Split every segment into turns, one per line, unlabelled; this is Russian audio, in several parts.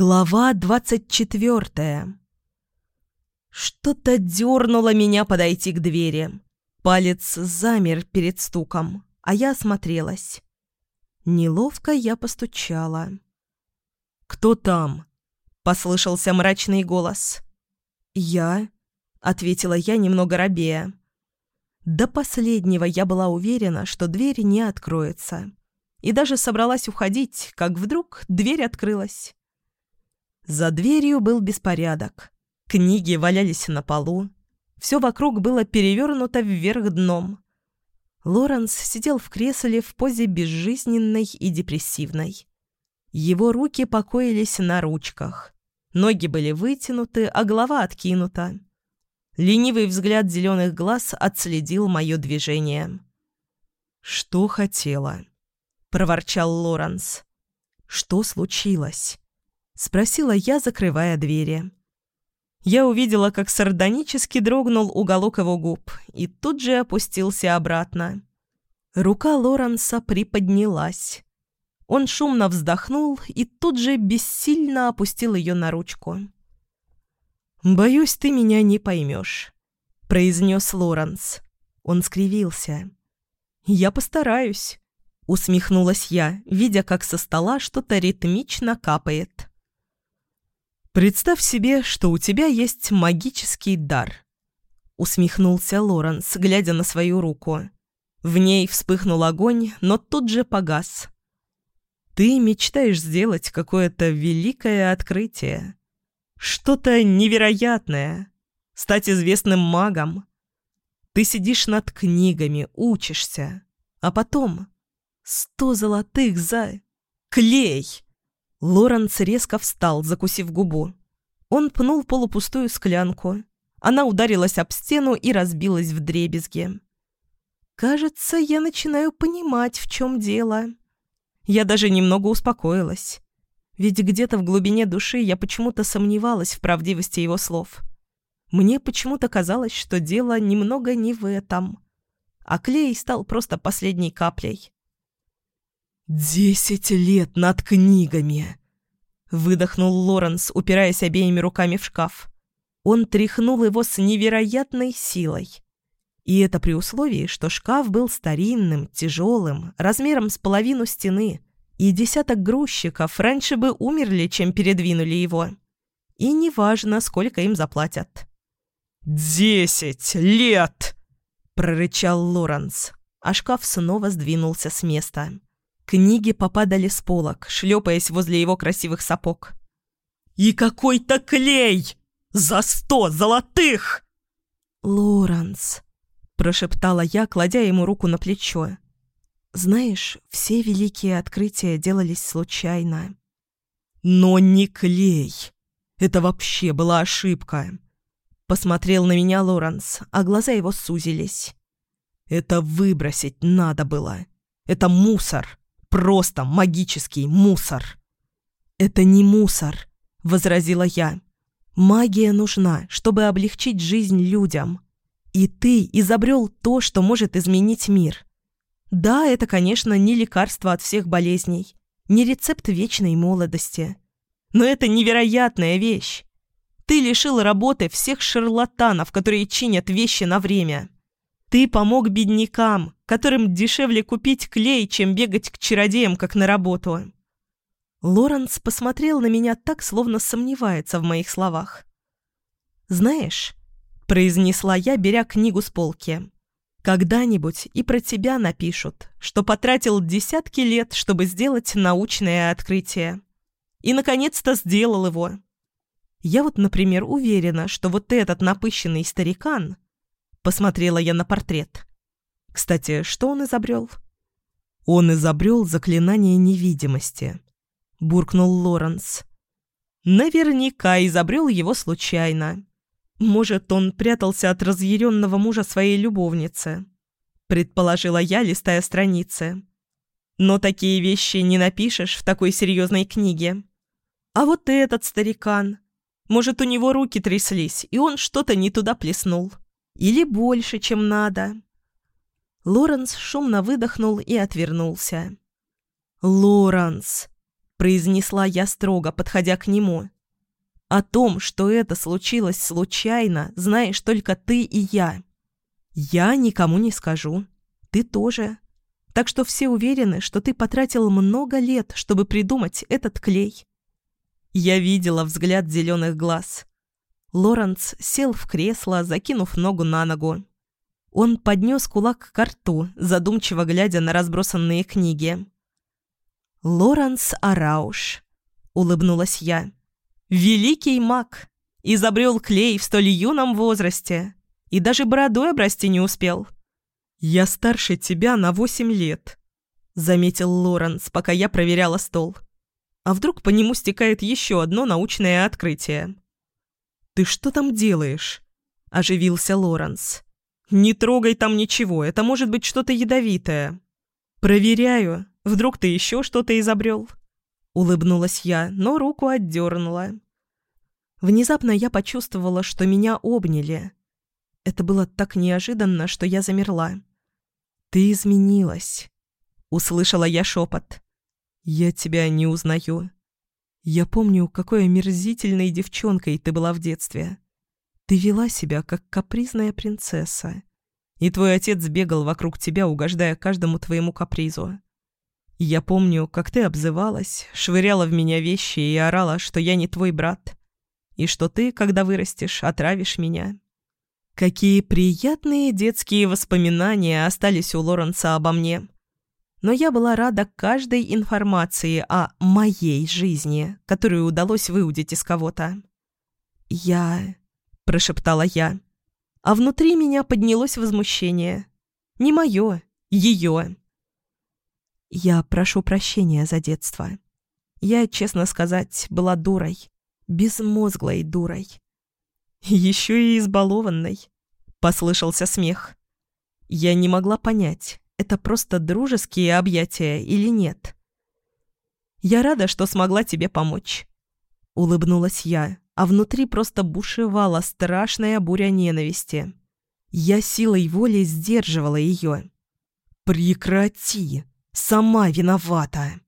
Глава двадцать четвертая. Что-то дернуло меня подойти к двери. Палец замер перед стуком, а я осмотрелась. Неловко я постучала. «Кто там?» — послышался мрачный голос. «Я», — ответила я немного робея. До последнего я была уверена, что дверь не откроется. И даже собралась уходить, как вдруг дверь открылась. За дверью был беспорядок. Книги валялись на полу. Все вокруг было перевернуто вверх дном. Лоренс сидел в кресле в позе безжизненной и депрессивной. Его руки покоились на ручках. Ноги были вытянуты, а голова откинута. Ленивый взгляд зеленых глаз отследил мое движение. «Что хотела?» — проворчал Лоренс. «Что случилось?» — спросила я, закрывая двери. Я увидела, как сардонически дрогнул уголок его губ и тут же опустился обратно. Рука Лоренса приподнялась. Он шумно вздохнул и тут же бессильно опустил ее на ручку. «Боюсь, ты меня не поймешь», — произнес Лоренс. Он скривился. «Я постараюсь», — усмехнулась я, видя, как со стола что-то ритмично капает. «Представь себе, что у тебя есть магический дар», — усмехнулся Лоренс, глядя на свою руку. В ней вспыхнул огонь, но тут же погас. «Ты мечтаешь сделать какое-то великое открытие. Что-то невероятное. Стать известным магом. Ты сидишь над книгами, учишься. А потом... Сто золотых за... Клей!» Лоренс резко встал, закусив губу. Он пнул полупустую склянку. Она ударилась об стену и разбилась в дребезги. «Кажется, я начинаю понимать, в чем дело». Я даже немного успокоилась. Ведь где-то в глубине души я почему-то сомневалась в правдивости его слов. Мне почему-то казалось, что дело немного не в этом. А клей стал просто последней каплей. «Десять лет над книгами!» Выдохнул Лоренс, упираясь обеими руками в шкаф. Он тряхнул его с невероятной силой. И это при условии, что шкаф был старинным, тяжелым, размером с половину стены, и десяток грузчиков раньше бы умерли, чем передвинули его. И неважно, сколько им заплатят. «Десять лет!» — прорычал Лоренс, а шкаф снова сдвинулся с места. Книги попадали с полок, шлепаясь возле его красивых сапог. «И какой-то клей! За сто золотых!» «Лоренс», — прошептала я, кладя ему руку на плечо. «Знаешь, все великие открытия делались случайно». «Но не клей! Это вообще была ошибка!» Посмотрел на меня Лоренс, а глаза его сузились. «Это выбросить надо было. Это мусор. Просто магический мусор. «Это не мусор», — возразила я. «Магия нужна, чтобы облегчить жизнь людям. И ты изобрел то, что может изменить мир. Да, это, конечно, не лекарство от всех болезней, не рецепт вечной молодости. Но это невероятная вещь. Ты лишил работы всех шарлатанов, которые чинят вещи на время. Ты помог беднякам, которым дешевле купить клей, чем бегать к чародеям, как на работу». Лоренс посмотрел на меня так, словно сомневается в моих словах. «Знаешь», — произнесла я, беря книгу с полки, «когда-нибудь и про тебя напишут, что потратил десятки лет, чтобы сделать научное открытие. И, наконец-то, сделал его. Я вот, например, уверена, что вот этот напыщенный старикан — Посмотрела я на портрет. Кстати, что он изобрел? Он изобрел заклинание невидимости. Буркнул Лоренс. Наверняка изобрел его случайно. Может, он прятался от разъяренного мужа своей любовницы. Предположила я, листая страницы. Но такие вещи не напишешь в такой серьезной книге. А вот этот старикан. Может, у него руки тряслись, и он что-то не туда плеснул. Или больше, чем надо. Лоренс шумно выдохнул и отвернулся. «Лоренс!» произнесла я строго, подходя к нему. О том, что это случилось случайно, знаешь только ты и я. Я никому не скажу. Ты тоже. Так что все уверены, что ты потратил много лет, чтобы придумать этот клей. Я видела взгляд зеленых глаз. Лоренс сел в кресло, закинув ногу на ногу. Он поднес кулак к рту, задумчиво глядя на разбросанные книги. «Лоренс Арауш», — улыбнулась я. «Великий маг! Изобрел клей в столь юном возрасте и даже бородой обрасти не успел». «Я старше тебя на восемь лет», — заметил Лоренс, пока я проверяла стол. «А вдруг по нему стекает еще одно научное открытие?» «Ты что там делаешь?» – оживился Лоренс. «Не трогай там ничего, это может быть что-то ядовитое». «Проверяю, вдруг ты еще что-то изобрел?» Улыбнулась я, но руку отдернула. Внезапно я почувствовала, что меня обняли. Это было так неожиданно, что я замерла. «Ты изменилась», — услышала я шепот. «Я тебя не узнаю». Я помню, какой омерзительной девчонкой ты была в детстве. Ты вела себя, как капризная принцесса. И твой отец бегал вокруг тебя, угождая каждому твоему капризу. Я помню, как ты обзывалась, швыряла в меня вещи и орала, что я не твой брат. И что ты, когда вырастешь, отравишь меня. Какие приятные детские воспоминания остались у Лоренса обо мне но я была рада каждой информации о моей жизни, которую удалось выудить из кого-то. «Я...» – прошептала я. А внутри меня поднялось возмущение. Не мое, ее. Я прошу прощения за детство. Я, честно сказать, была дурой. Безмозглой дурой. Еще и избалованной. Послышался смех. Я не могла понять, это просто дружеские объятия или нет? Я рада, что смогла тебе помочь. Улыбнулась я, а внутри просто бушевала страшная буря ненависти. Я силой воли сдерживала ее. «Прекрати! Сама виновата!»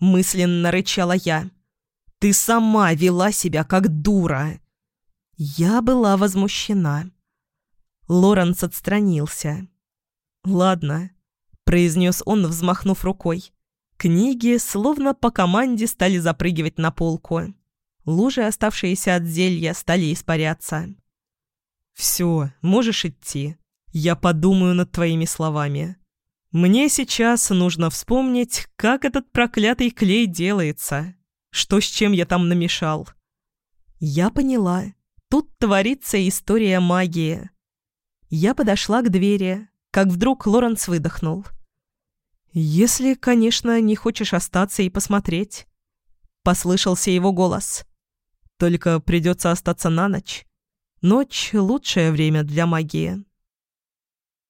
Мысленно рычала я. «Ты сама вела себя как дура!» Я была возмущена. Лоренс отстранился. «Ладно, произнес он, взмахнув рукой. Книги, словно по команде, стали запрыгивать на полку. Лужи, оставшиеся от зелья, стали испаряться. «Все, можешь идти. Я подумаю над твоими словами. Мне сейчас нужно вспомнить, как этот проклятый клей делается. Что с чем я там намешал». Я поняла. Тут творится история магии. Я подошла к двери, как вдруг Лоренс выдохнул – «Если, конечно, не хочешь остаться и посмотреть», — послышался его голос. «Только придется остаться на ночь. Ночь — лучшее время для магии».